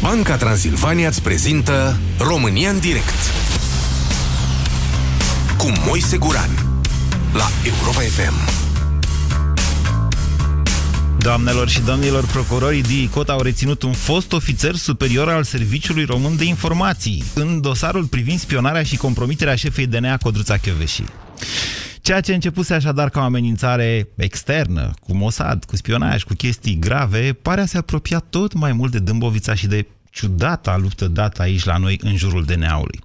Banca Transilvania îți prezintă România în direct cu Moise Guran la Europa FM. Doamnelor și domnilor, procurorii DICOT au reținut un fost ofițer superior al Serviciului Român de Informații în dosarul privind spionarea și compromiterea șefei DNA Codruța Chioveși. Ceea ce începuse așadar ca o amenințare externă, cu Mossad, cu spionaj, cu chestii grave, pare a se apropia tot mai mult de Dâmbovița și de ciudata luptă dată aici la noi în jurul DNA-ului.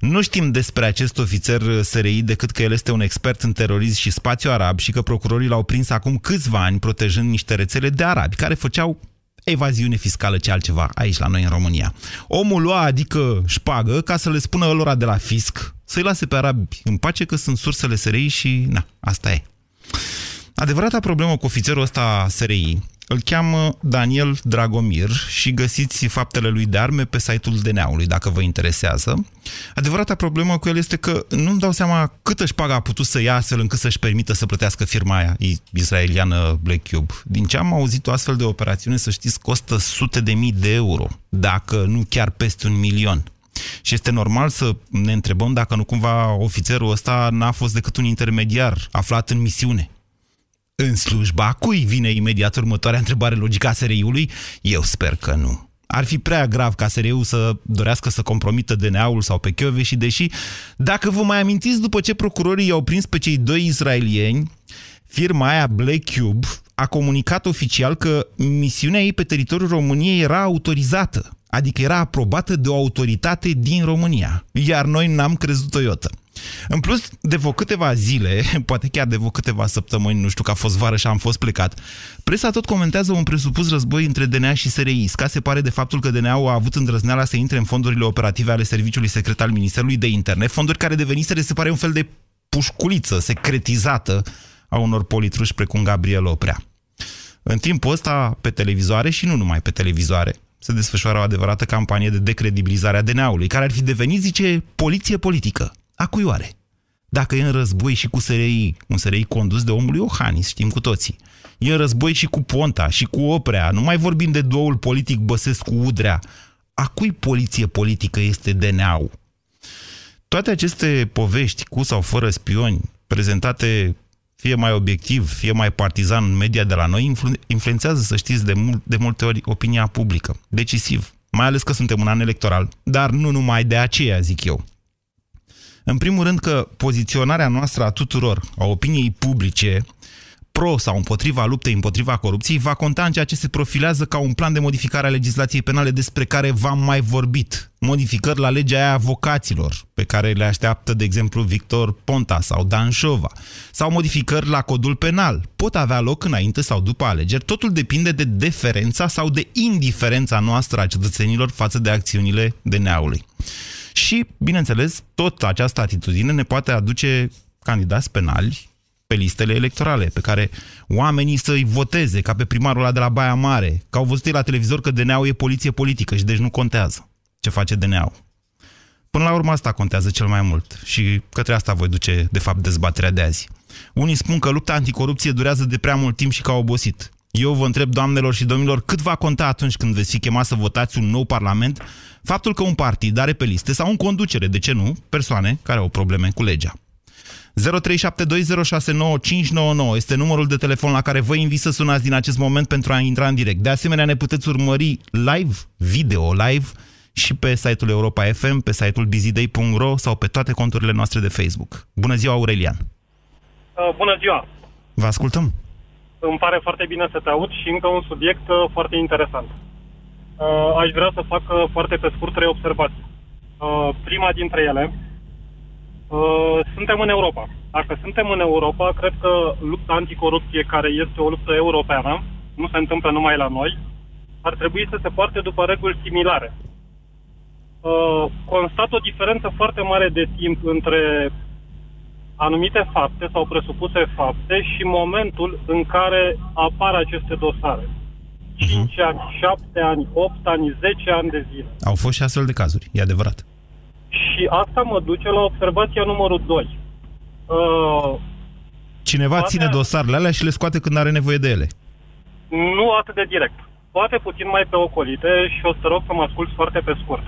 Nu știm despre acest ofițer SRI decât că el este un expert în terorism și spațiu arab și că procurorii l-au prins acum câțiva ani protejând niște rețele de arabi care făceau evaziune fiscală ce altceva aici la noi în România. Omul lua, adică șpagă, ca să le spună lor de la fisc să-i lase pe arabi în pace că sunt sursele SRI și na, asta e. Adevărata problemă cu ofițerul ăsta SRI îl cheamă Daniel Dragomir și găsiți faptele lui de arme pe site-ul DNA-ului, dacă vă interesează. Adevărata problemă cu el este că nu-mi dau seama câtă șpagă a putut să ia astfel încât să-și permită să plătească firma aia israeliană Black Cube. Din ce am auzit, o astfel de operațiune, să știți, costă sute de mii de euro, dacă nu chiar peste un milion. Și este normal să ne întrebăm dacă nu cumva ofițerul ăsta n-a fost decât un intermediar aflat în misiune în slujba cui vine imediat următoarea întrebare logică a SRI-ului? Eu sper că nu. Ar fi prea grav ca SRI-ul să dorească să compromită DNA-ul sau pe Chiove și deși, dacă vă mai amintiți, după ce procurorii i-au prins pe cei doi israelieni, firma aia Black Cube a comunicat oficial că misiunea ei pe teritoriul României era autorizată, adică era aprobată de o autoritate din România, iar noi n-am crezut o iotă. În plus, de vă câteva zile, poate chiar de vă câteva săptămâni, nu știu că a fost vară și am fost plecat, presa tot comentează un presupus război între DNA și SRI. Ca se pare de faptul că DNA-ul a avut îndrăzneala să intre în fondurile operative ale Serviciului Secret al Ministerului de Internet, fonduri care deveniseră, se pare, un fel de pușculiță secretizată a unor politruși precum Gabriel Oprea. În timpul ăsta, pe televizoare și nu numai pe televizoare, se desfășoară o adevărată campanie de decredibilizare a DNA-ului, care ar fi devenit, zice, poliție politică. A cui oare? Dacă e în război și cu SRI, un SRI condus de omul Iohannis, știm cu toții, e în război și cu Ponta și cu Oprea, nu mai vorbim de douăul politic Băsescu-Udrea, a cui poliție politică este DNA-ul? Toate aceste povești, cu sau fără spioni, prezentate fie mai obiectiv, fie mai partizan în media de la noi, influ influențează, să știți, de, mul de multe ori opinia publică, decisiv. Mai ales că suntem un an electoral, dar nu numai de aceea, zic eu. În primul rând că poziționarea noastră a tuturor, a opiniei publice, pro sau împotriva luptei împotriva corupției, va conta în ceea ce se profilează ca un plan de modificare a legislației penale despre care v-am mai vorbit. Modificări la legea aia avocaților, pe care le așteaptă, de exemplu, Victor Ponta sau Dan Șova, sau modificări la codul penal. Pot avea loc înainte sau după alegeri. Totul depinde de deferența sau de indiferența noastră a cetățenilor față de acțiunile DNA-ului. Și, bineînțeles, tot această atitudine ne poate aduce candidați penali pe listele electorale, pe care oamenii să-i voteze, ca pe primarul ăla de la Baia Mare, că au văzut la televizor că DNA-ul e poliție politică și deci nu contează ce face DNA-ul. Până la urmă asta contează cel mai mult și către asta voi duce, de fapt, dezbaterea de azi. Unii spun că lupta anticorupție durează de prea mult timp și că au obosit. Eu vă întreb, doamnelor și domnilor, cât va conta atunci când veți fi chemat să votați un nou parlament faptul că un partid are pe liste sau în conducere, de ce nu, persoane care au probleme cu legea. 0372069599 este numărul de telefon la care vă invit să sunați din acest moment pentru a intra în direct. De asemenea, ne puteți urmări live, video live, și pe site-ul Europa FM, pe site-ul busyday.ro sau pe toate conturile noastre de Facebook. Bună ziua, Aurelian! Uh, bună ziua! Vă ascultăm! Îmi pare foarte bine să te aud și încă un subiect uh, foarte interesant. Uh, aș vrea să fac uh, foarte pe scurt trei observații. Uh, prima dintre ele, uh, suntem în Europa. Dacă suntem în Europa, cred că lupta anticorupție, care este o luptă europeană, nu se întâmplă numai la noi, ar trebui să se poarte după reguli similare. Uh, constat o diferență foarte mare de timp între anumite fapte sau presupuse fapte și momentul în care apar aceste dosare. 5 uh-huh. ani, 7 ani, 8 ani, 10 ani de zile. Au fost și astfel de cazuri, e adevărat. Și asta mă duce la observația numărul 2. Uh, Cineva toate... ține dosarele alea și le scoate când are nevoie de ele. Nu atât de direct. poate puțin mai pe ocolite și o să te rog să mă ascult foarte pe scurt.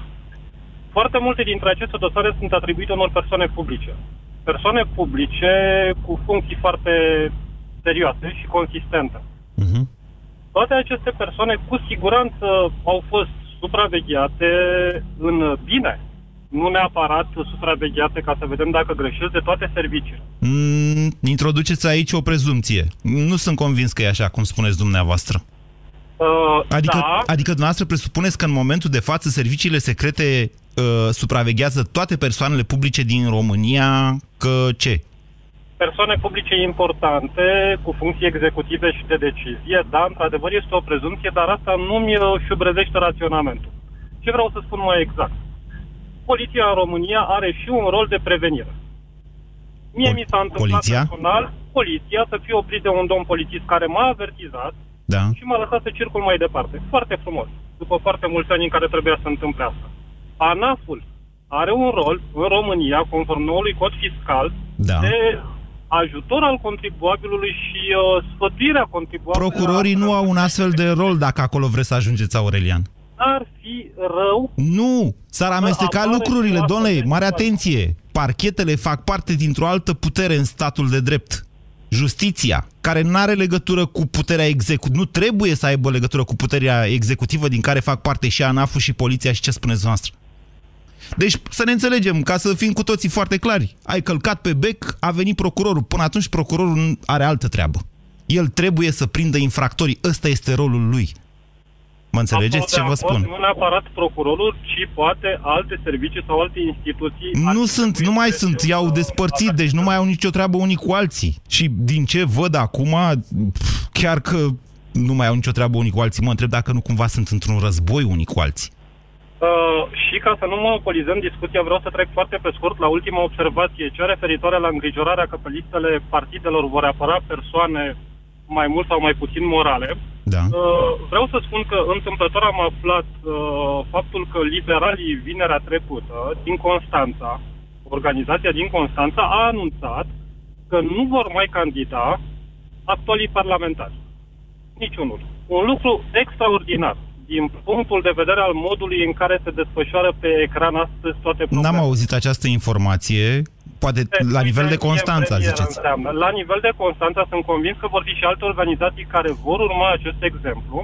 Foarte multe dintre aceste dosare sunt atribuite unor persoane publice. Persoane publice cu funcții foarte serioase și consistente. Uh-huh. Toate aceste persoane cu siguranță au fost supravegheate în bine, nu neapărat supravegheate ca să vedem dacă greșesc de toate serviciile. Mm, introduceți aici o prezumție. Nu sunt convins că e așa, cum spuneți dumneavoastră. Uh, Adică, da, adică dumneavoastră presupuneți că în momentul de față serviciile secrete uh, supraveghează toate persoanele publice din România, că ce? persoane publice importante cu funcții executive și de decizie, da, într-adevăr este o prezumție, dar asta nu-mi uh, șubrezește raționamentul. Ce vreau să spun mai exact? Poliția în România are și un rol de prevenire. Mie Pol- mi s-a întâmplat poliția? personal, poliția, să fie oprit de un domn polițist care m-a avertizat Da. și m-a lăsat să circul mai departe. Foarte frumos. După foarte mulți ani în care trebuia să întâmple asta. ANAF-ul are un rol în România, conform noului cod fiscal, Da. de ajutor al contribuabilului și uh, sfătuirea contribuabilului. Procurorii nu au un astfel de rol dacă acolo vreți să ajungeți, Aurelian. Ar fi rău Nu! S-ar amesteca apare lucrurile, și o domnule, astfel de mare situație. atenție! Parchetele fac parte dintr-o altă putere în statul de drept. Justiția, care nu are legătură cu puterea executivă, nu trebuie să aibă legătură cu puterea executivă din care fac parte și ANAF-ul și poliția și ce spuneți noastră. Deci, să ne înțelegem, ca să fim cu toții foarte clari. Ai călcat pe bec, a venit procurorul. Până atunci procurorul nu are altă treabă. El trebuie să prindă infractorii. Ăsta este rolul lui. Mă înțelegeți ce Absolut vă de acord, spun? Nu neapărat procurorul, ci poate alte servicii sau alte instituții. ar Nu trebui sunt, nu mai să- sunt, i-au despărțit, deci nu mai au nicio treabă unii cu alții. Și din ce văd acum, pf, chiar că nu mai au nicio treabă unii cu alții, mă întreb dacă nu cumva sunt într-un război unii cu alții. Uh, și ca să nu monopolizăm discuția, vreau să trec foarte pe scurt la ultima observație, cea referitoare la îngrijorarea că pe listele partidelor vor apăra persoane mai mult sau mai puțin morale. Da? Uh, vreau să spun că întâmplător am aflat uh, faptul că liberalii vinerea trecută din Constanța, organizația din Constanța, a anunțat că nu vor mai candida actualii parlamentari. Niciunul. Un lucru extraordinar din punctul de vedere al modului în care se desfășoară pe ecran astăzi toate problemele. N-am auzit această informație, poate la nivel de Constanța, Premieră ziceți. Înseamnă. La nivel de Constanța sunt convins că vor fi și alte organizații care vor urma acest exemplu.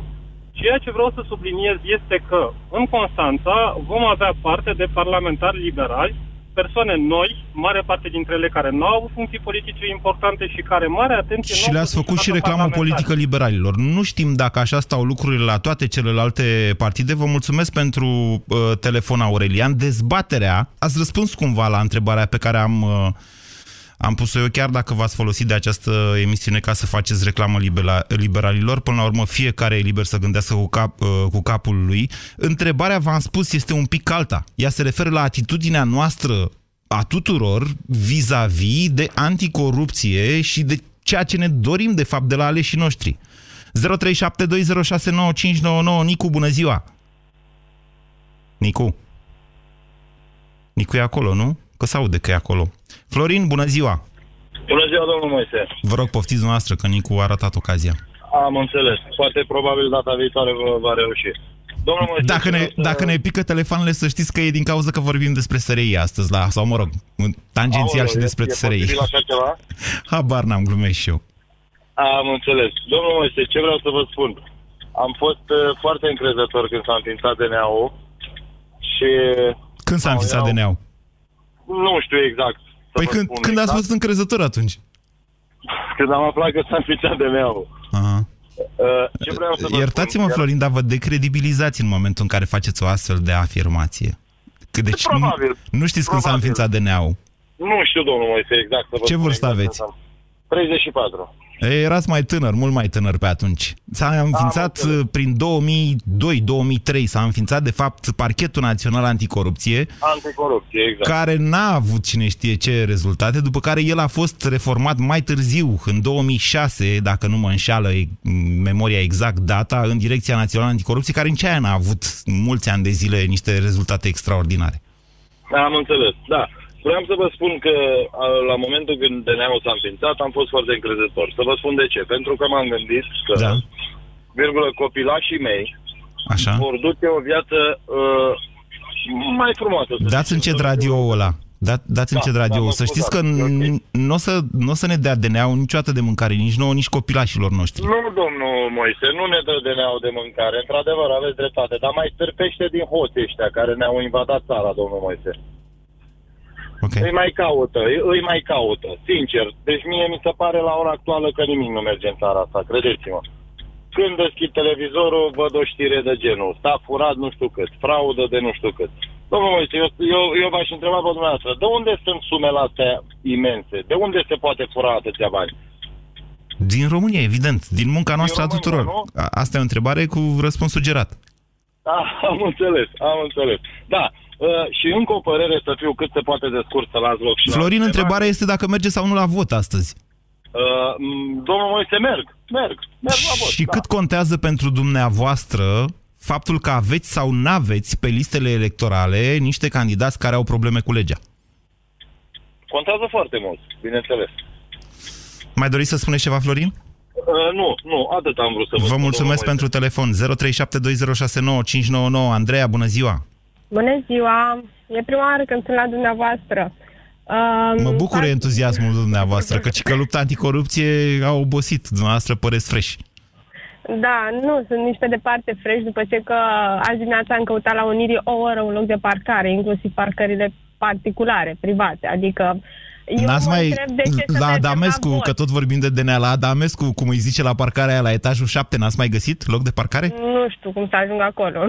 Ceea ce vreau să subliniez este că în Constanța vom avea parte de parlamentari liberali, persoane noi, mare parte dintre ele care nu au avut funcții politice importante și care, mare atenție, Și nu au le-ați fost făcut și niciodată reclamă parlamentari. politică liberalilor. Nu știm dacă așa stau lucrurile la toate celelalte partide. Vă mulțumesc pentru uh, telefon, Aurelian. Dezbaterea, ați răspuns cumva la întrebarea pe care am, uh, am pus-o eu, chiar dacă v-ați folosit de această emisiune ca să faceți reclamă libera- liberalilor. Până la urmă, fiecare e liber să gândească cu, cap, uh, cu capul lui. Întrebarea, v-am spus, este un pic alta. Ea se referă la atitudinea noastră a tuturor vis-a-vis de anticorupție și de ceea ce ne dorim, de fapt, de la aleșii noștri. 0372069599 Nicu, bună ziua! Nicu? Nicu e acolo, nu? Că se aude că e acolo. Florin, bună ziua! Bună ziua, domnul Moise. Vă rog, poftiți noastră, că Nicu a ratat ocazia. Am înțeles. Poate, probabil, data viitoare vă va reuși. Domnul Moise, Dacă ne, vreau să- dacă ne pică telefoanele, să știți că e din cauza că vorbim despre SRI astăzi, la, sau mă rog, tangențial și Aoleu, despre e, SRI. E posibil așa ceva? Habar n-am, glumesc și eu. Am înțeles. Domnul Moise, ce vreau să vă spun? Am fost uh, foarte încrezător când s-a înființat DNA-ul și Când s-a Au, înființat erau- DNA-ul? nu știu exact. Să Păi vă când, spun când ați exact. fost încrezător atunci? Când am aflat că s-a înființat DNA-ul. Aha. Uh, ce vreau să vă Iertați-mă, spun? Florin, dar vă decredibilizați în momentul în care faceți o astfel de afirmație. Că deci nu, Probabil. nu știți când s-a Probabil. înființat DNA-ul. Nu știu, domnul Moise, exact. Să vă Ce spun vârstă exact aveți? când am- 34. E, Erați mai tânăr, mult mai tânăr pe atunci. S-a înființat înțeles. uh, prin 2002-2003, s-a înființat de fapt Parchetul Național Anticorupție, Anticorupție, exact. care n-a avut cine știe ce rezultate, după care el a fost reformat mai târziu, în 2006, dacă nu mă înșală e- memoria exact data, în Direcția Națională Anticorupție, care nici aia n-a avut mulți ani de zile niște rezultate extraordinare. Am înțeles, da. Vreau să vă spun că a, la momentul când DNA-ul s-a înființat am fost foarte încrezător. Să vă spun de ce. Pentru că m-am gândit că, Da. virgulă, copilașii mei Așa. vor duce o viață uh, mai frumoasă. să Dați zicem. încet radioul ăla. Da, dați Da, încet da, radio. mă să știți că scuzați, e ok. nu o să, n-o să ne dea DNA-ul niciodată de mâncare, nici nouă, nici copilașilor noștri. Nu, domnul Moise, nu ne dă de neau de mâncare. Într-adevăr, aveți dreptate, dar mai stârpește din hoții ăștia care ne-au invadat țara, domnul Moise. Ok. Îi mai caută, îi, îi mai caută, sincer. Deci mie mi se pare la ora actuală că nimic nu merge în țara asta, credeți-mă. Când deschid televizorul, văd o știre de genul. S-a furat nu știu cât, fraudă de nu știu cât. Domnul Moise, eu, eu, eu v-aș întreba pe dumneavoastră, de unde sunt sumele astea imense? De unde se poate fura atâția bani? Din România, evident. Din munca noastră a România, tuturor. nu? A- Asta e o întrebare cu răspuns sugerat. Da, am înțeles, am înțeles. Da, uh, și încă o părere să fiu cât se poate de scurt să las loc și la Florin, altceva. întrebarea este dacă merge sau nu la vot astăzi. Uh, m, domnul Moise, merg, merg, merg la vot. Și da. cât contează pentru dumneavoastră faptul că aveți sau n-aveți pe listele electorale niște candidați care au probleme cu legea? Contează foarte mult, bineînțeles. Mai doriți să spuneți ceva, Florin? Uh, nu, nu, atât am vrut să vă Vă spun, mulțumesc domnul pentru telefon. 0372069599. Andreea, bună ziua! Bună ziua! E prima oară când sunt la dumneavoastră. Um, Mă bucură fac- entuziasmul dumneavoastră, căci că lupta anticorupție a obosit. Dumneavoastră păreți fresh. Da, nu, sunt nici pe departe fresh după ce că azi dimineața am căutat la Unirii o oră un loc de parcare, inclusiv parcările particulare, private. Adică eu N-ați mă mai... întreb de ce să La mergem Adamescu, la vot. că tot vorbim de DNA, la Adamescu, cum îi zice la parcarea aia la etajul 7, n-ați mai găsit loc de parcare? Nu știu cum să ajung acolo.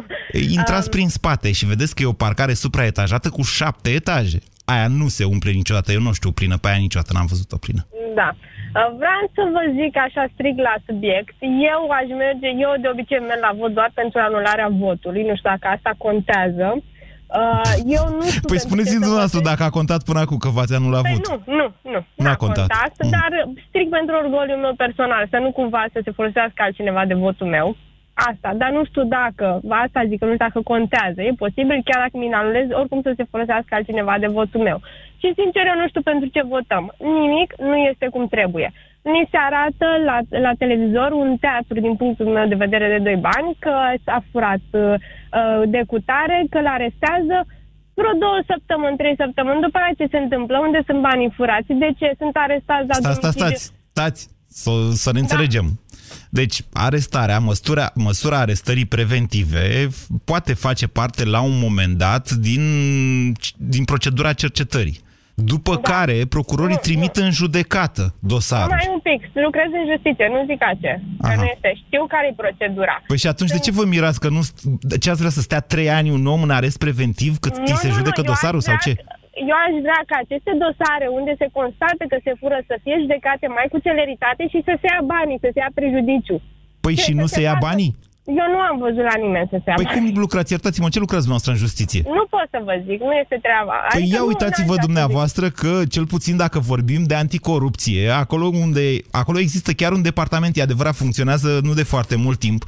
Intrați Um, prin spate și vedeți că e o parcare supraetajată cu șapte etaje. Aia nu se umple niciodată, eu nu știu plină, pe aia niciodată n-am văzut-o plină. Da. Uh, Vreau să vă zic așa strict la subiect. Eu aș merge, eu de obicei merg la vot doar pentru anularea votului. Nu știu dacă asta contează. Uh, Eu nu știu Păi pentru spuneți-mi ce să dumneavoastră votez. dacă a contat până acum că v-ați anulat Păi votul. nu, nu, nu. N-a N-a contat. contat, Mm. dar strict pentru orgoliul meu personal, să nu cumva să se folosească altcineva de votul meu. Asta, dar nu știu dacă, asta zic, că nu știu dacă contează. E posibil, chiar dacă mi anulez, oricum să se folosească altcineva de votul meu. Și sincer, eu nu știu pentru ce votăm. Nimic nu este cum trebuie. Ni se arată la, la televizor un teatru, din punctul meu de vedere, de doi bani, că s-a furat uh, uh, de cutare, că l arestează, vreo două săptămâni, trei săptămâni, după aceea ce se întâmplă? Unde sunt banii furați? De ce sunt arestați la Stați, stați, domiciliu? stați, stați, să, să ne înțelegem. Deci, arestarea, măsura, măsura arestării preventive f- poate face parte la un moment dat din, din procedura cercetării. După Da. care procurorii Nu, trimit în judecată dosarul. Mai un pic, lucrez în justiție, nu zic ce. Că Aha. nu este. Știu care e procedura. Păi și atunci de ce vă mirați că nu... st- Ce ați vrea să stea trei ani un om în arest preventiv cât Nu, ți se nu, judecă nu, eu dosarul aș sau vrea ce? ca- Eu aș vrea ca aceste dosare unde se constată că se fură să fie judecate mai cu celeritate și să se ia banii, să se ia prejudiciu. Păi Ce și să nu se se ia facă? banii? Eu nu am văzut la nimeni să se ia Păi banii. cum lucrați? Iertați-mă, ce lucrați dumneavoastră în justiție? Nu pot să vă zic, nu este treaba. Păi Adică ia nu- uitați-vă n-aș vrea să dumneavoastră că, cel puțin dacă vorbim de anticorupție, acolo unde acolo există chiar un departament, e adevărat, funcționează nu de foarte mult timp,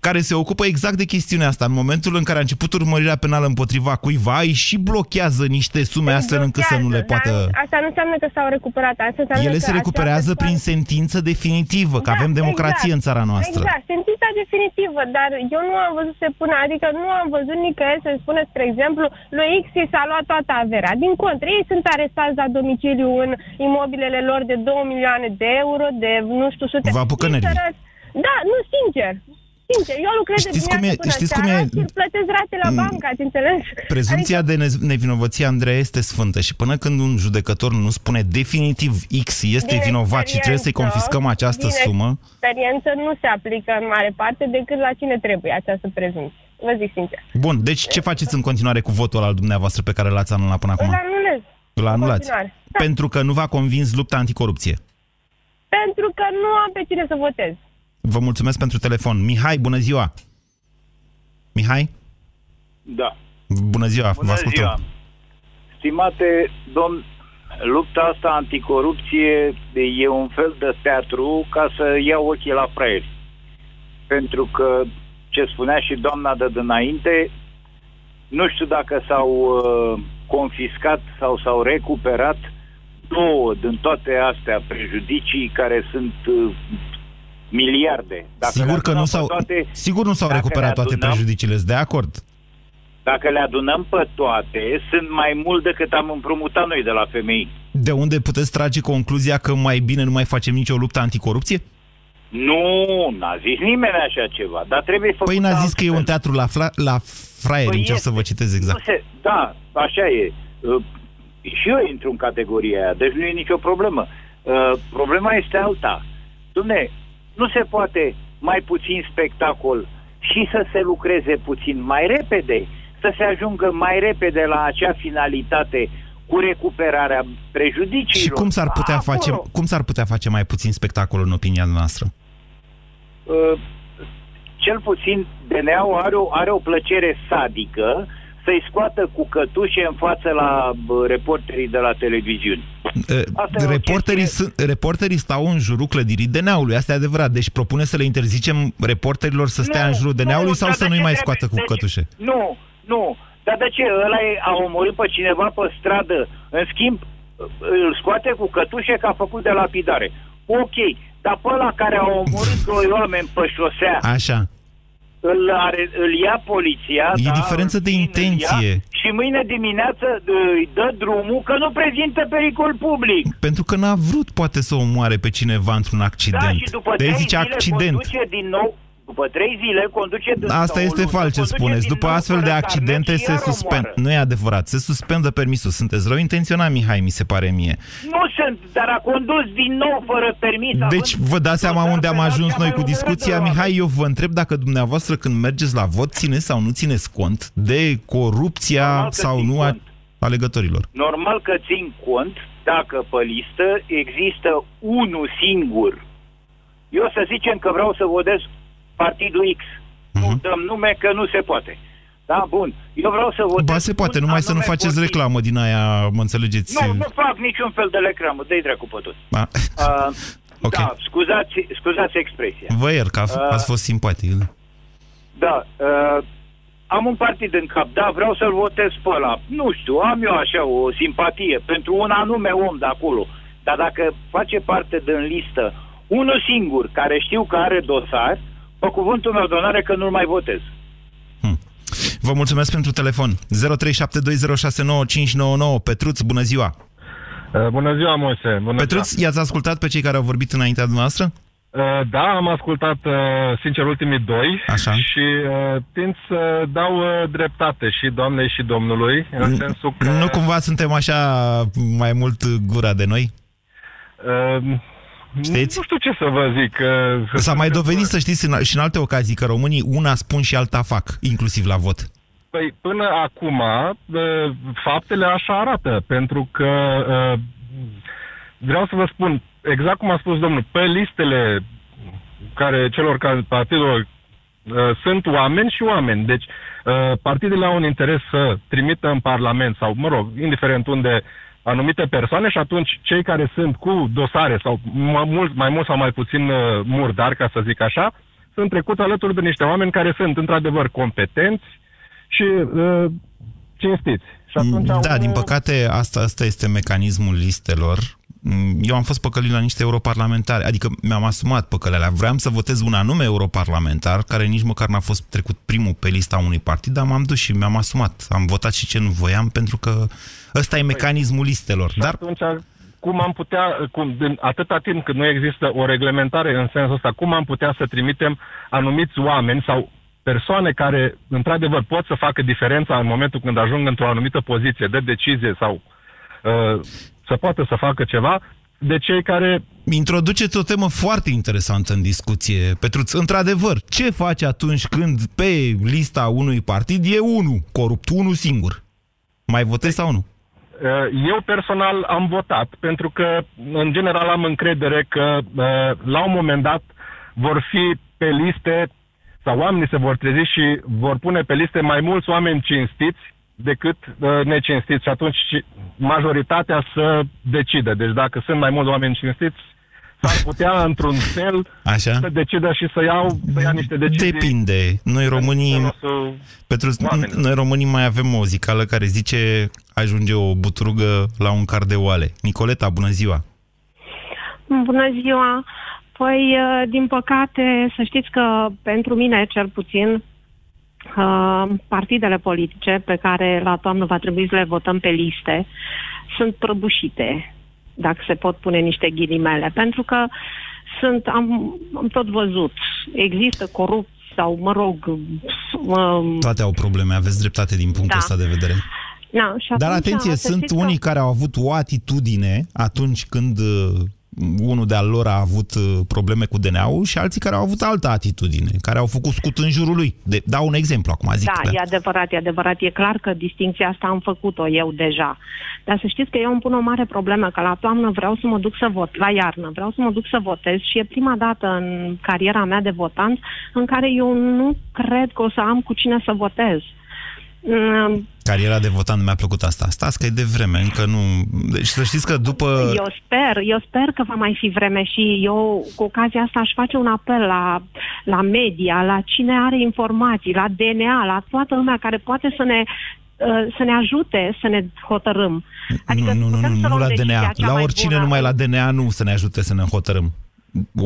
care se ocupă exact de chestiunea asta. În momentul în care a început urmărirea penală împotriva cuiva, îi și blochează niște sume zic. astfel încât să nu le Blochează, poată... dar Asta nu înseamnă că s-au recuperat. Asta înseamnă Ele că se acea recuperează persoană- prin sentință definitivă, că Da, avem democrație exact. în țara noastră. Exact, sentința definitivă, dar eu nu am văzut să se pune, adică nu am văzut nicăieri să spune, spre exemplu, lui X i s-a luat toată averea. Din contră, ei sunt arestați la domiciliu în imobilele lor de 2 milioane de euro, de nu știu sute. Vă apucă Ei nervii. săraci- Da, nu, sincer. Sincer, eu lucrez de Știți cum dimineață e- până știți cum seara e- și îl plătesc rate la Mm. bancă, ați înțeles? Prezumția Adică- de ne- nevinovăție, Andreea, este sfântă și până când un judecător nu spune definitiv X este Din vinovat și trebuie să-i experiență, confiscăm această din sumă, experiență nu se aplică în mare parte decât la cine trebuie această prezumție. Vă zic sincer. Bun, deci ce faceți în continuare cu votul al dumneavoastră pe care l-ați anulat până acum? Îl anulez. Îl în anulați. continuare. Da. Pentru că nu v-a convins lupta anticorupție. Pentru că nu am pe cine să votez. Vă mulțumesc pentru telefon. Mihai, bună ziua! Mihai? Da. Bună ziua, vă Bună ascultăm. ziua. Stimate domn, lupta asta anticorupție e un fel de teatru ca să iau ochii la fraieri. Pentru că, ce spunea și doamna de dinainte, nu știu dacă s-au uh, confiscat sau s-au recuperat două din toate astea prejudicii care sunt uh, miliarde. Dacă sigur că nu s-au, toate, sigur nu s-au recuperat toate adunăm, prejudiciile, de acord. Dacă le adunăm pe toate, sunt mai mult decât am împrumutat noi de la femei. De unde puteți trage concluzia că mai bine nu mai facem nicio luptă anticorupție? Nu, n-a zis nimeni așa ceva, dar trebuie făcut Păi n-a zis că e un teatru la, fla, la fraier, păi încerc să vă citez exact. Se, da, așa e. Uh, și eu intru în categoria aia, deci nu e nicio problemă. Uh, problema este alta. Dumne, nu se poate mai puțin spectacol și să se lucreze puțin mai repede, să se ajungă mai repede la acea finalitate cu recuperarea prejudiciilor. Și cum s-ar putea, face, cum s-ar putea face mai puțin spectacol în opinia noastră? Uh, cel puțin DNA-ul are o, are o plăcere sadică să-i scoată cu cătușe în față la reporterii de la televiziuni. Uh, reporterii, sunt, reporterii stau în jurul clădirii DNA-ului, asta e adevărat. Deci propune să le interzicem reporterilor să stea nu, în jurul DNA-ului sau să nu-i mai scoată cu deci, cătușe? Nu, nu. Dar de ce? Ăla e, a omorât pe cineva pe stradă. În schimb, îl scoate cu cătușe că a făcut de lapidare. Ok, dar pe ăla care a omorât doi oameni pe șosea... Așa îl, are, îl ia poliția. E da, diferență de intenție. Ia, și mâine dimineață îi dă drumul că nu prezintă pericol public. Pentru că n-a vrut poate să omoare pe cineva într-un accident. Da, și după de zice accident. din nou după trei zile conduce... Asta este lună, fals ce spuneți. După astfel de accidente se suspendă. Nu e adevărat. Se suspendă permisul. Sunteți rău intenționat, Mihai, mi se pare mie. Nu sunt, dar a condus din nou fără permis. Deci vă dați seama unde am ajuns noi cu discuția. Mihai, eu vă întreb dacă dumneavoastră când mergeți la vot țineți sau nu țineți cont de corupția sau nu a alegătorilor. Normal că țin cont dacă pe listă există unul singur. Eu să zicem că vreau să votez partidul X. Uh-huh. Nu mhm. dăm nume că nu se poate. Da, bun. Eu vreau să votez... Ba se poate, numai să nu faceți portiv. reclamă din aia, mă înțelegeți? Nu, nu fac niciun fel de reclamă, dă-i dracu pe tot. Uh, okay. Da, scuzați, scuzați expresia. Vă ier că a, uh, ați fost simpatic. Da, da uh, am un partid în cap, da, vreau să-l votez pe ăla. Nu știu, am eu așa o simpatie pentru un anume om de acolo. Dar dacă face parte din listă unul singur care știu că are dosar, pe cuvântul meu de onoare că nu-l mai votez. Hmm. Vă mulțumesc pentru telefon. 0372069599. Petruț, bună ziua! Uh, bună ziua, Moise! Bună Petruț, i-ați ascultat pe cei care au vorbit înaintea dumneavoastră? Uh, da, am ascultat, uh, sincer, ultimii doi Așa. și uh, tind să dau uh, dreptate și doamnei și domnului, în sensul că... Nu cumva suntem așa mai mult gura de noi? Uh, Știți? Nu știu ce să vă zic. S-a mai dovedit, să știți, în, și în alte ocazii, că românii una spun și alta fac, inclusiv la vot. Păi, până acum, faptele așa arată, pentru că vreau să vă spun, exact cum a spus domnul, pe listele care celor care partidul sunt oameni și oameni. Deci, partidele au un interes să trimită în Parlament sau, mă rog, indiferent unde anumite persoane și atunci cei care sunt cu dosare sau mai mult, mai mult sau mai puțin uh, murdari, ca să zic așa, sunt trecuți alături de niște oameni care sunt într-adevăr competenți și uh, cinstiți. Și atunci da, au... din păcate asta, asta este mecanismul listelor eu am fost păcălit la niște europarlamentari, adică mi-am asumat păcălele Vreau să votez un anume europarlamentar, care nici măcar n-a fost trecut primul pe lista unui partid, dar m-am dus și mi-am asumat. Am votat și ce nu voiam, pentru că ăsta e păi, mecanismul listelor. Dar... atunci, cum am putea, cum, din atâta timp cât nu există o reglementare în sensul ăsta, cum am putea să trimitem anumiți oameni sau persoane care, într-adevăr, pot să facă diferența în momentul când ajung într-o anumită poziție de decizie sau uh, să poată să facă ceva de cei care... Introduceți o temă foarte interesantă în discuție, Petruț. Într-adevăr, ce faci atunci când pe lista unui partid e unul corupt, unul singur? Mai votezi sau nu? Uh, eu personal am votat, pentru că, în general, am încredere că, uh, la un moment dat, vor fi pe liste, sau oamenii se vor trezi și vor pune pe liste mai mulți oameni cinstiți decât uh, necinstiți și atunci majoritatea să decide. Deci dacă sunt mai mulți oameni cinstiți, s-ar putea, într-un fel, Așa? să decidă și să iau să ia niște decizii. Depinde. Noi românii, Petru, noi românii mai avem o zicală care zice ajunge o butrugă la un car de oale. Nicoleta, bună ziua! Bună ziua! Păi, uh, din păcate, să știți că pentru mine, cel puțin, uh, partidele politice pe care la toamnă va trebui să le votăm pe liste sunt prăbușite, dacă se pot pune niște ghilimele, pentru că sunt, am, am tot văzut, există corupți sau, mă rog... Um, Toate au probleme, aveți dreptate din punctul da. ăsta de vedere. Da, și Dar atenție, sunt unii că... care au avut o atitudine atunci când uh, unul de-al lor a avut uh, probleme cu DNA-ul și alții care au avut altă atitudine, care au făcut scut în jurul lui. De, dau un exemplu acum, zic. Da, da, e adevărat, e adevărat. E clar că distinția asta am făcut-o eu deja. Dar să știți că eu îmi pun o mare problemă, că la toamnă vreau să mă duc să vot, la iarnă vreau să mă duc să votez și e prima dată în cariera mea de votant în care eu nu cred că o să am cu cine să votez. Mm, Cariera de votant mi-a plăcut asta. Stați că e de vreme, încă nu... Deci să știți că după... Eu sper, eu sper că va mai fi vreme și eu cu ocazia asta aș face un apel la, la media, la cine are informații, la DNA, la toată lumea care poate să ne uh, să ne ajute să ne hotărâm. Adică nu, nu, nu, nu, nu la DNA. La oricine, numai la DNA nu să ne ajute să ne hotărâm.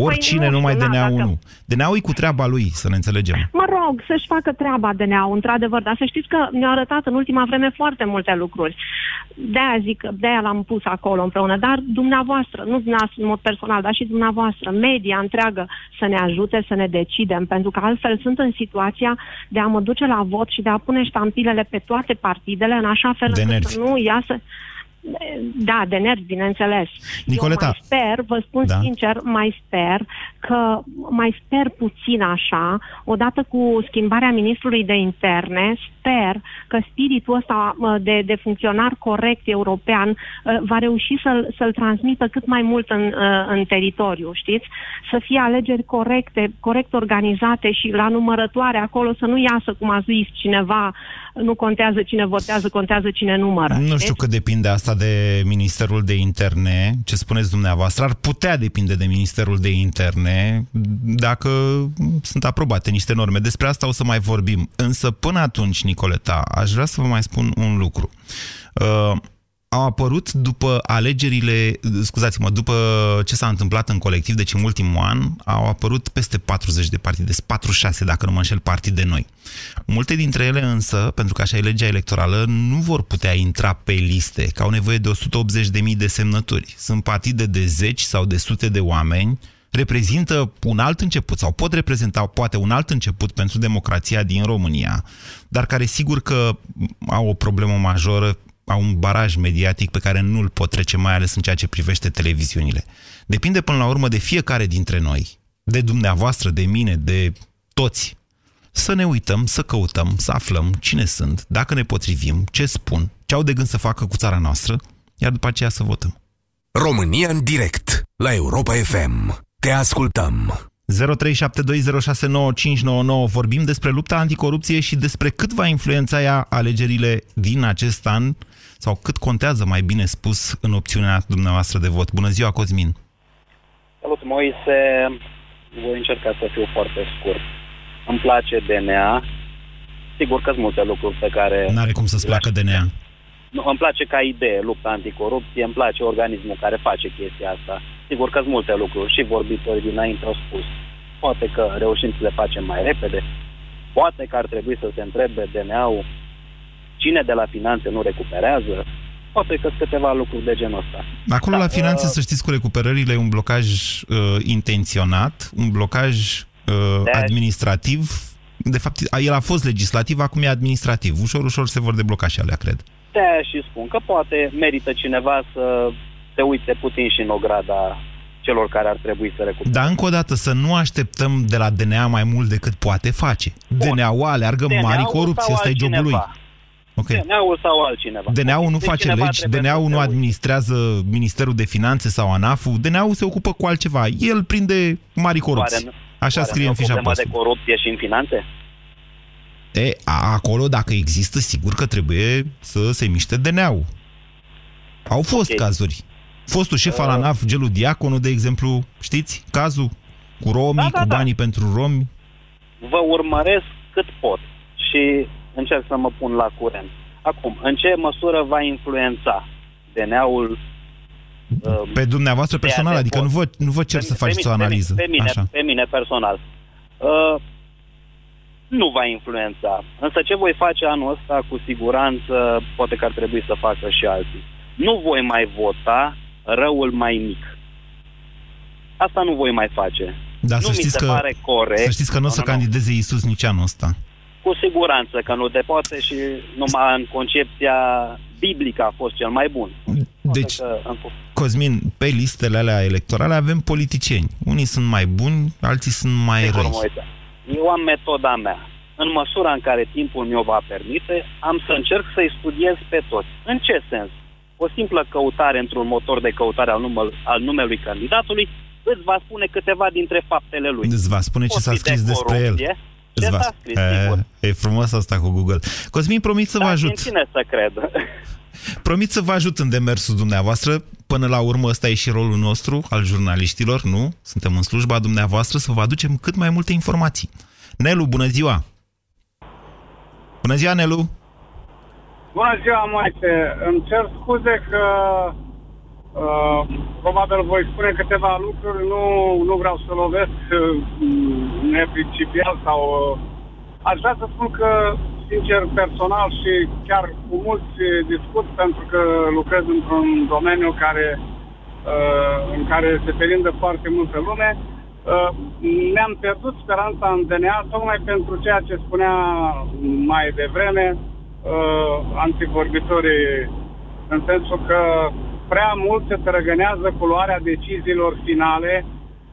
Oricine, păi nu, numai DNA-ul dacă... nu. DNA-ul e cu treaba lui, să ne înțelegem. Mă rog, să-și facă treaba DNA-ul, într-adevăr, dar să știți că mi-a arătat în ultima vreme foarte multe lucruri. De-aia zic, de-aia l-am pus acolo împreună, dar dumneavoastră, nu dumneavoastră în mod personal, dar și dumneavoastră, media întreagă, să ne ajute să ne decidem, pentru că altfel sunt în situația de a mă duce la vot și de a pune ștampilele pe toate partidele, în așa fel încât să nu iasă da, de nervi, bineînțeles. Nicoleta. Eu mai sper, vă spun da. sincer, mai sper că mai sper puțin așa, odată cu schimbarea ministrului de interne, sper că spiritul ăsta de, de funcționar corect european uh, va reuși să-l, să-l transmită cât mai mult în, uh, în teritoriu, știți? Să fie alegeri corecte, corect organizate și la numărătoare acolo să nu iasă, cum a zis cineva, nu contează cine votează, contează cine numără. Nu știu cât depinde asta de Ministerul de Interne, ce spuneți dumneavoastră. Ar putea depinde de Ministerul de Interne dacă sunt aprobate niște norme. Despre asta o să mai vorbim. Însă până atunci, Nicoleta, aș vrea să vă mai spun un lucru. Uh, au apărut după alegerile, scuzați-mă, după ce s-a întâmplat în colectiv, deci în ultimul an, au apărut peste 40 de partide, 46 dacă nu mă înșel, partide noi. Multe dintre ele însă, pentru că așa e legea electorală, nu vor putea intra pe liste, că au nevoie de 180.000 de semnături. Sunt partide de zeci sau de sute de oameni, reprezintă un alt început sau pot reprezenta poate un alt început pentru democrația din România, dar care sigur că au o problemă majoră au un baraj mediatic pe care nu-l pot trece, mai ales în ceea ce privește televiziunile. Depinde până la urmă de fiecare dintre noi, de dumneavoastră, de mine, de toți, să ne uităm, să căutăm, să aflăm cine sunt, dacă ne potrivim, ce spun, ce au de gând să facă cu țara noastră, iar după aceea să votăm. România în direct, la Europa FM. Te ascultăm! 0372069599 vorbim despre lupta anticorupție și despre cât va influența ea alegerile din acest an sau cât contează, mai bine spus, în opțiunea dumneavoastră de vot. Bună ziua, Cosmin! Salut, Moise! Voi încerca să fiu foarte scurt. Îmi place DNA. Sigur că sunt multe lucruri pe care... N-are cum să-ți placă DNA. Nu, îmi place ca idee lupta anticorupție, îmi place organismul care face chestia asta. Sigur că sunt multe lucruri și vorbitorii dinainte au spus. Poate că reușim să le facem mai repede, poate că ar trebui să se întrebe DNA-ul cine de la finanțe nu recuperează, poate că sunt câteva lucruri de genul ăsta. Acolo da, la finanțe, uh, să știți, cu recuperările e un blocaj uh, intenționat, un blocaj uh, administrativ. De fapt, el a fost legislativ, acum e administrativ. Ușor, ușor se vor debloca și alea, cred. de și spun că poate merită cineva să se uite puțin și în ograda celor care ar trebui să recupereze. Dar încă o dată, să nu așteptăm de la DNA mai mult decât poate face. DNA-ul aleargă DNA mari corupție, ăsta e jobul lui. Okay. DNA-ul sau altcineva. DNA-ul nu deci face legi, DNA-ul nu administrează Ministerul de Finanțe sau ANAF-ul, DNA-ul se ocupă cu altceva. El prinde mari corupții. Oare, Așa scrie în fișa postului. de corupție și în finanțe? E, acolo, dacă există, sigur că trebuie să se miște DNA-ul. Au fost okay. cazuri. Fostul șef uh. al ANAF, Gelu Diaconu, de exemplu, știți cazul? Cu romii, da, da, cu da. banii da. pentru romi. Vă urmăresc cât pot și încerc să mă pun la curent. Acum, în ce măsură va influența DNA-ul Uh, pe dumneavoastră personal, adică nu vă, nu vă cer pe, să faceți o analiză. Pe mine, Așa. pe mine personal. Uh, nu va influența. Însă ce voi face anul ăsta, cu siguranță, poate că ar trebui să facă și alții. Nu voi mai vota răul mai mic. Asta nu voi mai face. Da, nu să mi știți se că, pare corect. Să știți că nu o să candideze Isus nici anul ăsta. Cu siguranță că nu te poate și numai în concepția biblică a fost cel mai bun. Deci, că, în... Cosmin, pe listele alea electorale avem politicieni. Unii sunt mai buni, alții sunt mai Sigur, răi. Moise. Eu am metoda mea. În măsura în care timpul mi-o va permite, am să încerc să-i studiez pe toți. În ce sens? O simplă căutare într-un motor de căutare al, numel, al numelui candidatului îți va spune câteva dintre faptele lui. Îți va spune ce Pot s-a fi scris de despre el. corupție, Ce Îți va... s-a scris, sigur. e, e frumos asta cu Google. Cosmin, promit să vă Dar ajut. în cine să cred? Promit să vă ajut în demersul dumneavoastră. Până la urmă, ăsta e și rolul nostru, al jurnaliștilor, nu? Suntem în slujba dumneavoastră să vă aducem cât mai multe informații. Nelu, bună ziua! Bună ziua, Nelu! Bună ziua, Maite. Îmi cer scuze că uh, probabil voi spune câteva lucruri. Nu, nu vreau să lovesc uh, neprincipial sau... Uh, aș vrea să spun că, sincer, personal și chiar cu mulți discut pentru că lucrez într-un domeniu care, uh, în care se perindă foarte multă lume. Uh, mi-am pierdut speranța în DNA tocmai pentru ceea ce spunea mai devreme uh, antivorbitorii, în sensul că prea mult se trăgânează culoarea deciziilor finale,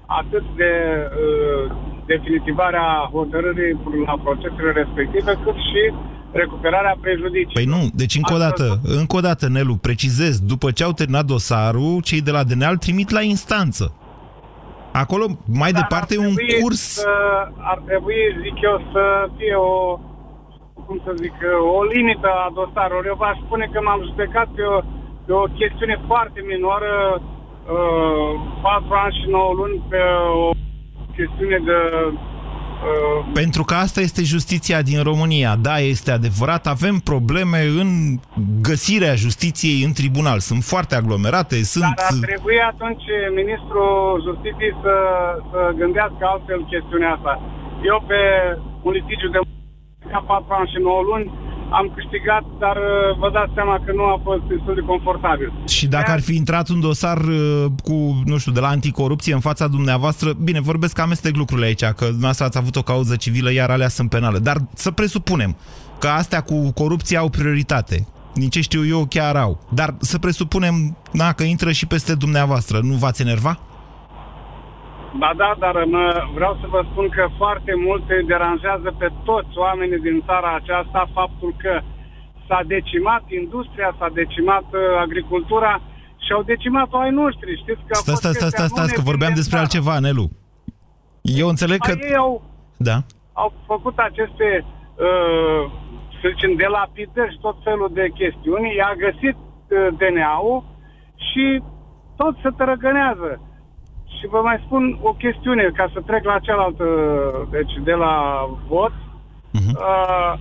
atât de uh, definitivarea hotărârii la procesele respective, cât și recuperarea prejudiciilor. Păi nu, deci încă o dată, încă o dată, Nelu, precizez, după ce au terminat dosarul, cei de la DNA îl trimit la instanță. Acolo, mai Dar departe, e ar un trebui curs... Să, ar trebui, zic eu, să fie o, cum să zic, o limită a dosarului. Eu v-aș spune că m-am judecat pe o, pe o chestiune foarte minoră, uh, 4 ani și 9 luni, pe o chestiune de... Uh, Pentru că asta este justiția din România. Da, este adevărat, avem probleme în găsirea justiției în tribunal. Sunt foarte aglomerate, sunt... Dar ar trebui atunci ministrul justiției să, să gândească altfel chestiunea asta. Eu pe un litigiu de ca 4 ani și 9 luni am câștigat, dar uh, vă dați seama că nu a fost destul de confortabil. Și dacă ar fi intrat un dosar uh, cu, nu știu, de la anticorupție în fața dumneavoastră, bine, vorbesc că amestec lucrurile aici, că dumneavoastră ați avut o cauză civilă, iar alea sunt penale. Dar să presupunem că astea cu corupție au prioritate. Din ce știu eu, chiar au. Dar să presupunem, na, că intră și peste dumneavoastră. Nu v-ați enerva? Ba da, dar mă, vreau să vă spun că foarte mult îi deranjează pe toți oamenii din țara aceasta faptul că s-a decimat industria, s-a decimat uh, agricultura și au decimat-o ai noștri. Știți că a Stai, fost stai, stai, stai, stai, că vorbeam despre altceva, Nelu. Eu înțeleg că... Ei au, Da. au făcut aceste, uh, să zicem, delapidări și tot felul de chestiuni, i-a găsit uh, DNA-ul și tot se tărăgânează. Și vă mai spun o chestiune, ca să trec la cealaltă, deci de la vot. Uh-huh. Uh,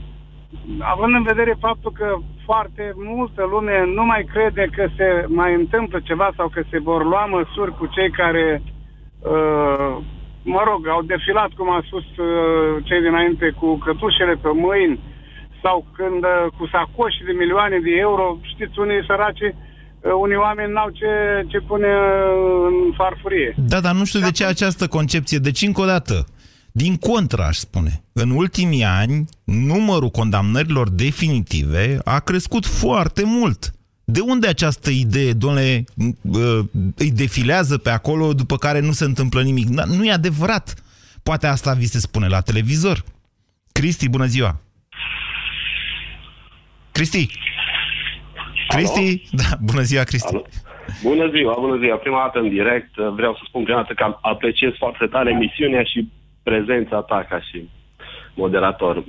având în vedere faptul că foarte multă lume nu mai crede că se mai întâmplă ceva sau că se vor lua măsuri cu cei care, uh, mă rog, au defilat, cum a spus uh, cei dinainte, cu cătușele pe mâini sau când uh, cu sacoși de milioane de euro, știți, unii săraci, uh, unii oameni n-au ce, ce pune uh, în farfurie. Da, dar nu știu de ce această concepție. Deci, încă o dată, din contră, aș spune, în ultimii ani, numărul condamnărilor definitive a crescut foarte mult. De unde această idee, domnule, îi defilează pe acolo, după care nu se întâmplă nimic? Nu e adevărat. Poate asta vi se spune la televizor. Cristi, bună ziua! Cristi! Cristi? Da, bună ziua, Cristi! Alo. Bună ziua, bună ziua. Prima dată în direct. Vreau să spun prima dată că apreciez foarte tare emisiunea și prezența ta ca și moderator.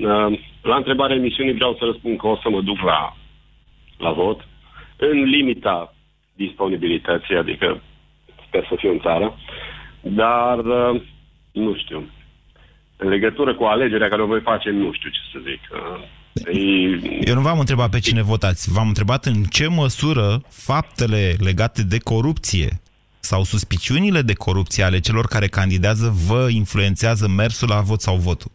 La întrebarea emisiunii vreau să răspund că o să mă duc la, la vot în limita disponibilității, adică sper să fiu în țară, dar nu știu. În legătură cu alegerea care o voi face, nu știu ce să zic. Eu nu v-am întrebat pe cine votați, v-am întrebat în ce măsură faptele legate de corupție sau suspiciunile de corupție ale celor care candidează vă influențează mersul la vot sau votul.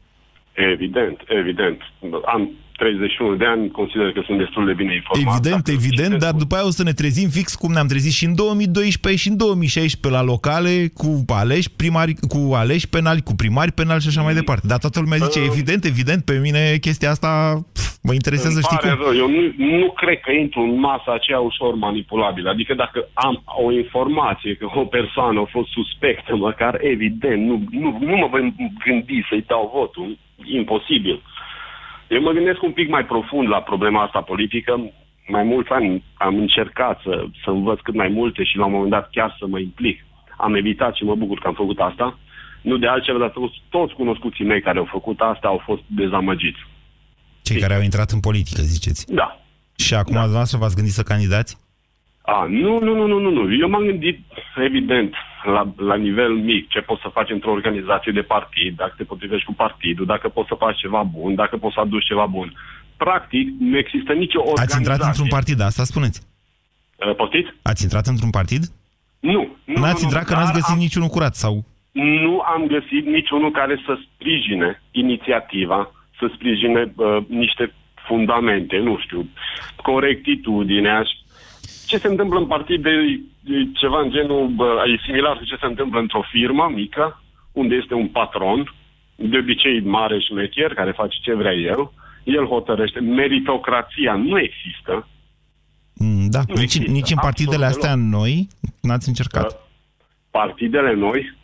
Evident, evident. Am 31 de ani, consider că sunt destul de bine informat. Evident, evident, dar după aia o să ne trezim fix cum ne-am trezit și în 2012 și în 2016 la locale cu aleși primari, cu aleși penali, cu primari penali și așa mai departe. Dar toată lumea zice, uh, evident, evident, pe mine chestia asta pf, mă interesează, știi cum? Rău. Eu nu, nu cred că intru în masa aceea ușor manipulabilă. Adică dacă am o informație că o persoană a fost suspectă, măcar, evident, nu, nu, nu mă voi gândi să-i dau votul. Imposibil. Eu mă gândesc un pic mai profund la problema asta politică. Mai mulți ani am încercat să, să învăț cât mai multe și la un moment dat chiar să mă implic. Am evitat și mă bucur că am făcut asta. Nu de altceva, dar toți, toți cunoscuții mei care au făcut asta au fost dezamăgiți. Cei care au intrat în politică, ziceți? Da. Și acum da. dumneavoastră v-ați gândit să candidați? A, nu, nu, nu, nu, nu, nu. Eu m-am gândit, evident, la, la nivel mic, ce poți să faci într-o organizație de partid, dacă te potrivești cu partidul, dacă poți să faci ceva bun, dacă poți să aduci ceva bun. Practic, nu există nicio organizație. Ați intrat într-un partid, asta spuneți? Uh, poftiți? Ați intrat într-un partid? Nu. nu N-ați nu, intrat nu, că n-ați găsit am, niciunul curat sau... Nu am găsit niciunul care să sprijine inițiativa, să sprijine uh, niște fundamente, nu știu, corectitudinea, ce se întâmplă în partid de, de ceva în genul, bă, e similar cu ce se întâmplă într-o firmă mică, unde este un patron, de obicei mare șmecher, care face ce vrea el, el hotărăște. Meritocrația nu există. Mm, da, nu nici, există. nici în partidele Absolut astea deloc. noi n-ați încercat. Uh, partidele noi?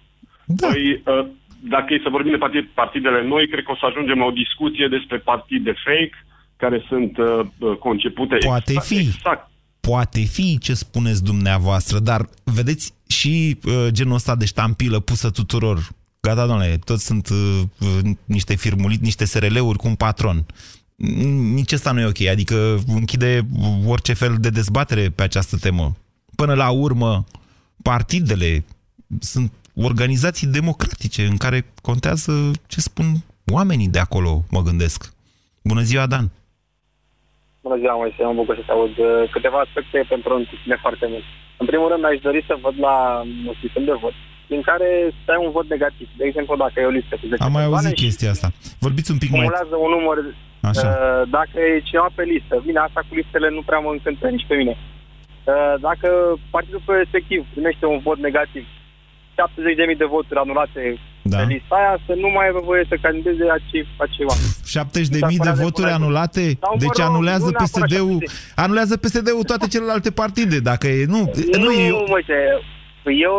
Da. Păi, uh, dacă e să vorbim de partid, partidele noi, cred că o să ajungem la o discuție despre partide fake, care sunt uh, concepute Poate exact, fi. exact Poate fi ce spuneți dumneavoastră, dar vedeți și uh, genul ăsta de ștampilă pusă tuturor. Gata, domnule, toți sunt uh, uh niște firmuli, niște SRL-uri cu un patron. Nici ăsta nu e ok, adică închide orice fel de dezbatere pe această temă. Până la urmă, partidele sunt organizații democratice în care contează ce spun oamenii de acolo, mă gândesc. Bună ziua, Dan! Bună ziua, Moise, mă bucur să te aud. Câteva aspecte pentru a întâlne foarte mult. În primul rând, aș dori să văd la un sistem de vot din care să ai un vot negativ. De exemplu, dacă e o listă cu 10 Am mai auzit chestia asta. Vorbiți un pic mai... un număr... Așa. Uh, dacă e cineva pe listă, bine, asta cu listele nu prea mă încântă nici pe mine. Uh, dacă partidul respectiv primește un vot negativ 70.000 de voturi anulate da. pe lista aia, să nu mai aibă voie să candideze acei, acei oameni. 70.000 de voturi anulate? Sau, deci rog, anulează PSD-ul anulează PSD-ul toate celelalte partide, dacă e... Nu, nu, nu eu... mă, ce, eu,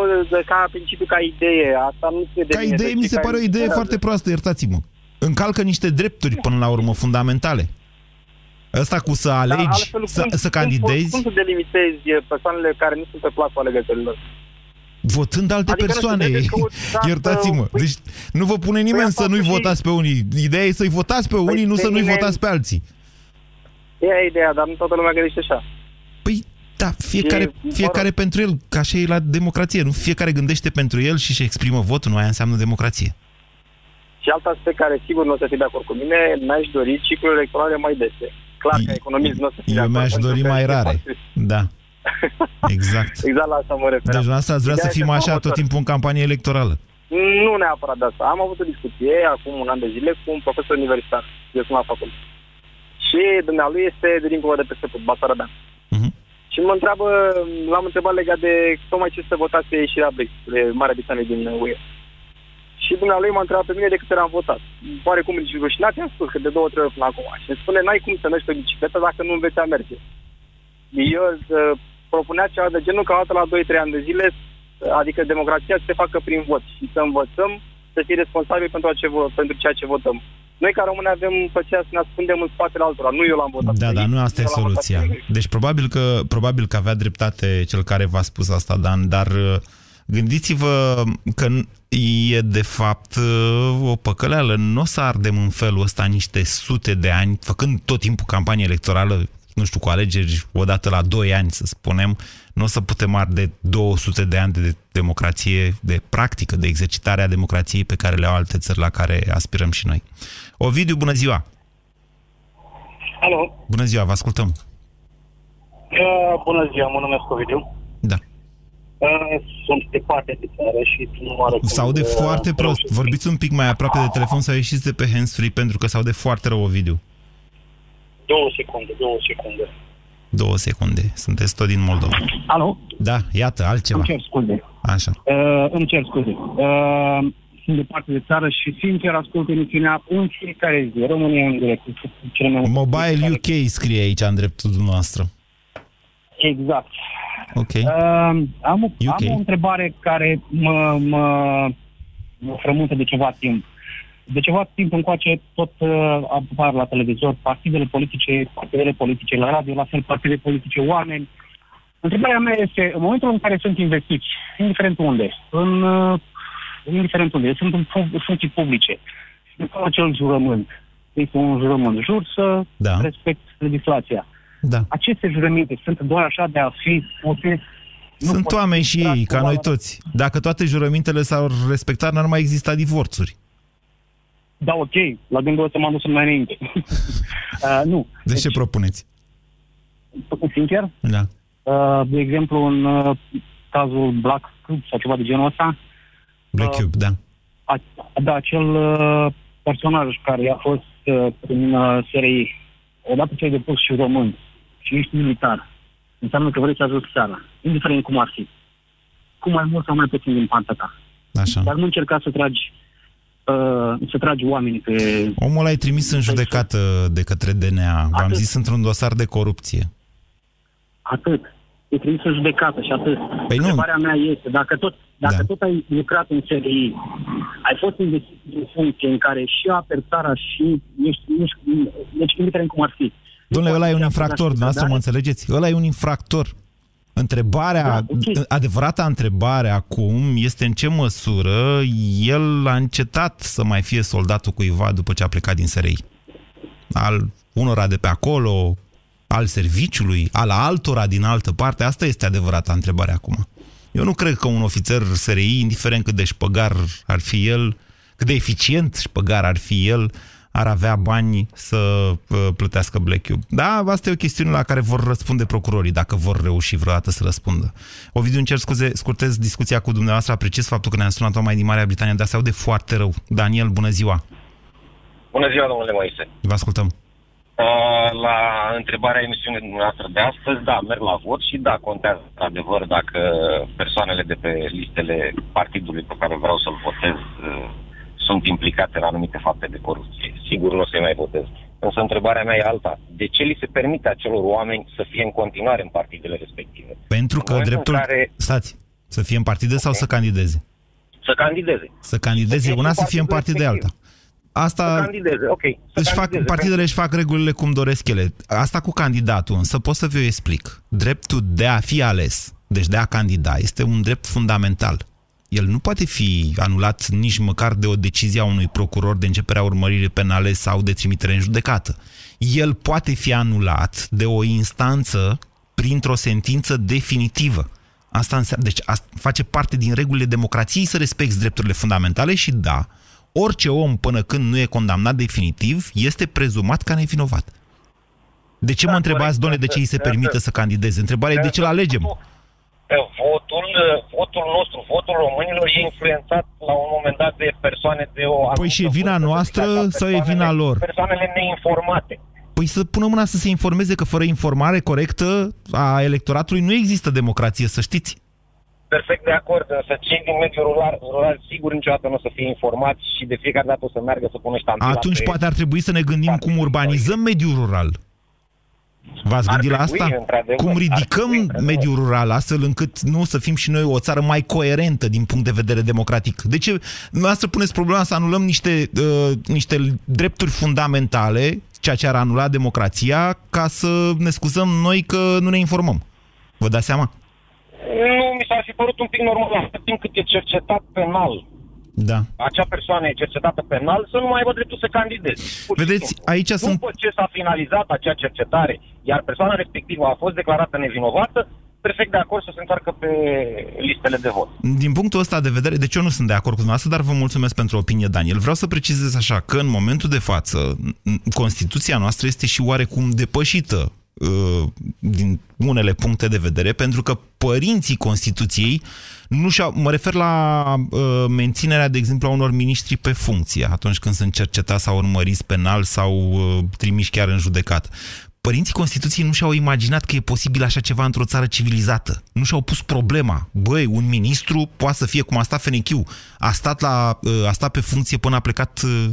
ca principiu, ca idee, asta nu se Ca idee, mi se pare o idee foarte proastă, iertați-mă. Încalcă niște drepturi, până la urmă, fundamentale. Asta cu să alegi, da, altfel, să, cum, să candidezi... Cum, cum să delimitezi persoanele care nu sunt pe placul alegătorilor? Votând alte adică persoane. Iertați-mă. Deci nu vă pune nimeni păi să nu-i și... votați pe unii. Ideea e să-i votați pe unii, păi nu să nu-i nimeni... votați pe alții. E ideea, dar nu toată lumea gândește așa. Păi, da, fiecare, e, fiecare pentru el, ca așa e la democrație. Nu fiecare gândește pentru el și își exprimă votul, nu aia înseamnă democrație. Și alt aspect care sigur nu o să fie de acord cu mine, mi-aș dori ciclurile electorale mai dese. Clar că economist nu o să fie Eu mi-aș dori mai rare, da. Exact. exact la asta mă refer. Deci asta ați vrea să fim așa tot timpul în campanie electorală. Nu neapărat de asta. Am avut o discuție acum un an de zile cu un profesor universitar. Eu sunt la facultate. Și dumnealui este de dincolo de peste tot, Basarabean. Uh-huh. Și mă întreabă, l-am întrebat legat de tocmai ce să votați pe ieșirea Brexit, de Marea Britanie din UE. Și dumnealui m-a întrebat pe mine de câte ori am votat. Pare cum zici rușinat, i-am spus că de două, trei ori până acum. Și îmi spune, n-ai cum să mergi pe bicicletă dacă nu înveți a merge. Eu uh, propunea ceva de genul ca dată la 2-3 ani de zile, adică democrația să se facă prin vot și să învățăm să fim responsabili pentru, ce, pentru ceea ce votăm. Noi ca români avem plăcerea să ne ascundem în spatele altora. Nu eu l-am votat. Da, dar nu asta e soluția. Deci probabil că, probabil că avea dreptate cel care v-a spus asta, Dan, dar uh, gândiți-vă că e de fapt uh, o păcăleală. Nu o să ardem în felul ăsta niște sute de ani, făcând tot timpul campanie electorală nu știu, cu alegeri odată la 2 ani, să spunem, nu o să putem arde 200 de ani de democrație, de practică, de exercitare a democrației pe care le au alte țări la care aspirăm și noi. Ovidiu, bună ziua! Alo. Bună ziua, vă ascultăm. Uh, bună ziua, mă numesc Ovidiu. Da. Uh, sunt departe de țară și nu are Sau cum de să- foarte prost. Vorbiți un pic mai aproape de telefon sau ieșiți de pe hands-free pentru că sau de foarte rău Ovidiu. Două secunde, două secunde. Două secunde. Sunteți tot din Moldova. Alo? Da, iată, altceva. Îmi cer scuze. Așa. Uh, îmi cer scuze. Uh, sunt departe de țară și sincer ascult emisiunea în fiecare zi. România în direct. Cele mai Mobile UK scrie aici în dreptul dumneavoastră. Exact. Ok. Uh, am, o, UK. am o întrebare care mă, mă, mă frământă de ceva timp. De ceva timp încoace tot uh, apar la televizor partidele politice, partidele politice la radio, la fel partide politice, oameni. Întrebarea mea este, în momentul în care sunt investiți, indiferent unde, în, uh, indiferent unde, sunt în fu- funcții publice, și după acel jurământ, este un jurământ, jur să Da. respect legislația. Da. Aceste jurăminte sunt doar așa de a fi spuse Sunt oameni și ei, ca noi toți. Dacă toate jurămintele s-au respectat, n-ar mai exista divorțuri. Da, ok, la gândul ăsta m-am dus mai înainte. uh, nu. Deci ce propuneți? Sincer, Da. uh, de exemplu, în uh, cazul Black Cube sau ceva de genul ăsta, Black Cube, da. a, da, acel uh, personaj care a fost uh, prin uh, SRI, odată ce ai depus și român și ești militar, înseamnă că vrei să ajungi țara, indiferent cum ar fi. Cu mai mult sau mai puțin din partea ta. Așa. Dar nu încerca să tragi uh, să tragi oamenii pe... Omul l-ai trimis în judecată de către DNA. V-am zis într-un dosar de corupție. Atât. E trimis în judecată și atât. Păi nu. Întrebarea mea este, dacă tot, dacă Da. tot ai lucrat în SRI, ai fost investit în funcție în care și aperi țara și ești, ești, deci indiferent cum ar fi. Domnule, ăla e un infractor, dumneavoastră mă înțelegeți? Ăla e un infractor. Întrebarea, Da, ok. adevărata întrebare acum este în ce măsură el a încetat să mai fie soldatul cuiva după ce a plecat din SRI. Al unora de pe acolo, al serviciului, al altora din altă parte, asta este adevărata întrebare acum. Eu nu cred că un ofițer SRI, indiferent cât de șpăgar ar fi el, cât de eficient șpăgar ar fi el, ar avea bani să uh, plătească Black Cube. Da, asta e o chestiune la care vor răspunde procurorii, dacă vor reuși vreodată să răspundă. Ovidiu, îmi cer scuze, scurtez discuția cu dumneavoastră, apreciez faptul că ne-am sunat mai din Marea Britanie, dar se aude foarte rău. Daniel, bună ziua! Bună ziua, domnule Moise. Vă ascultăm. Uh, la întrebarea emisiunii dumneavoastră de astăzi, da, merg la vot și da, contează adevăr dacă persoanele de pe listele partidului pe care vreau să-l votez uh, sunt implicate în anumite fapte de corupție. Sigur nu o să-i mai votez. Însă întrebarea mea e alta. De ce li se permite acelor oameni să fie în continuare în partidele respective? Pentru că În momentul dreptul... în care- Stați, să fie în partide sau să candideze? Să candideze. Să candideze una, să fie în partid de alta. Să Asta candideze, ok. Să își fac, candideze. partidele își fac regulile cum doresc ele. Asta cu candidatul, însă pot să vă explic. Dreptul de a fi ales, deci de a candida, este un drept fundamental. El nu poate fi anulat nici măcar de o decizie a unui procuror de începerea urmăririi penale sau de trimitere în judecată. El poate fi anulat de o instanță printr-o sentință definitivă. Asta înseamnă, deci asta face parte din regulile democrației să respecti drepturile fundamentale și da, orice om până când nu e condamnat definitiv este prezumat ca nevinovat. De ce mă întrebați, domnule, de ce îi se permite să candideze? Întrebarea e de ce-l alegem? Votul, votul nostru, votul românilor e influențat la un moment dat de persoane de o... Păi și e vina noastră sau e vina lor? Persoanele neinformate. Păi să pună mâna să se informeze că fără informare corectă a electoratului nu există democrație, să știți. Perfect de acord, însă cei din mediul rural, rural sigur niciodată nu o să fie informați și de fiecare dată o să meargă să pună ștampila Atunci pe... poate ar trebui să ne gândim cum urbanizăm mediul rural. V-ați Ar gândit la trebui, asta? într-adevăr, Cum ar ridicăm trebui, într-adevăr. mediul rural astfel încât nu să fim și noi o țară mai coerentă din punct de vedere democratic? De ce dumneavoastră puneți problema să anulăm niște, uh, niște drepturi fundamentale, ceea ce ar anula democrația, ca să ne scuzăm noi că nu ne informăm? Vă dați seama? Nu, mi s-ar fi părut un pic normal, atât timp cât e cercetat penal. Da. Acea persoană e cercetată penal să nu mai aibă dreptul să candideze. Pur și Vedeți, simplu. aici După sunt... ce s-a finalizat acea cercetare, iar persoana respectivă a fost declarată nevinovată, perfect de acord să se întoarcă pe listele de vot. Din punctul ăsta de vedere, deci eu nu sunt de acord cu dumneavoastră, dar vă mulțumesc pentru opinie, Daniel. Vreau să precizez așa că în momentul de față Constituția noastră este și oarecum depășită uh, din unele puncte de vedere, pentru că părinții Constituției nu și-au, mă refer la uh, menținerea, de exemplu, a unor miniștri pe funcție, atunci când sunt cercetați sau urmăriți penal sau uh, trimiși chiar în judecat părinții Constituției nu și-au imaginat că e posibil așa ceva într-o țară civilizată. Nu și-au pus problema. Băi, un ministru poate să fie cum a stat Fenechiu. A stat, la, ă, a stat pe funcție până a, plecat, ă,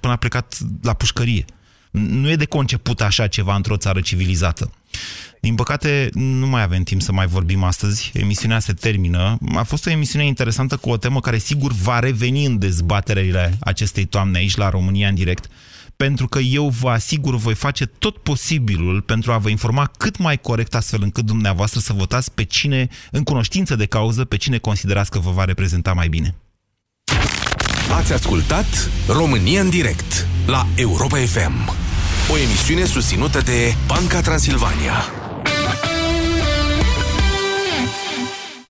până a plecat la pușcărie. Nu e de conceput așa ceva într-o țară civilizată. Din păcate, nu mai avem timp să mai vorbim astăzi. Emisiunea se termină. A fost o emisiune interesantă cu o temă care sigur va reveni în dezbaterile acestei toamne aici la România în direct pentru că eu vă asigur voi face tot posibilul pentru a vă informa cât mai corect astfel încât dumneavoastră să votați pe cine, în cunoștință de cauză, pe cine considerați că vă va reprezenta mai bine. Ați ascultat România în direct la Europa FM, o emisiune susținută de Banca Transilvania.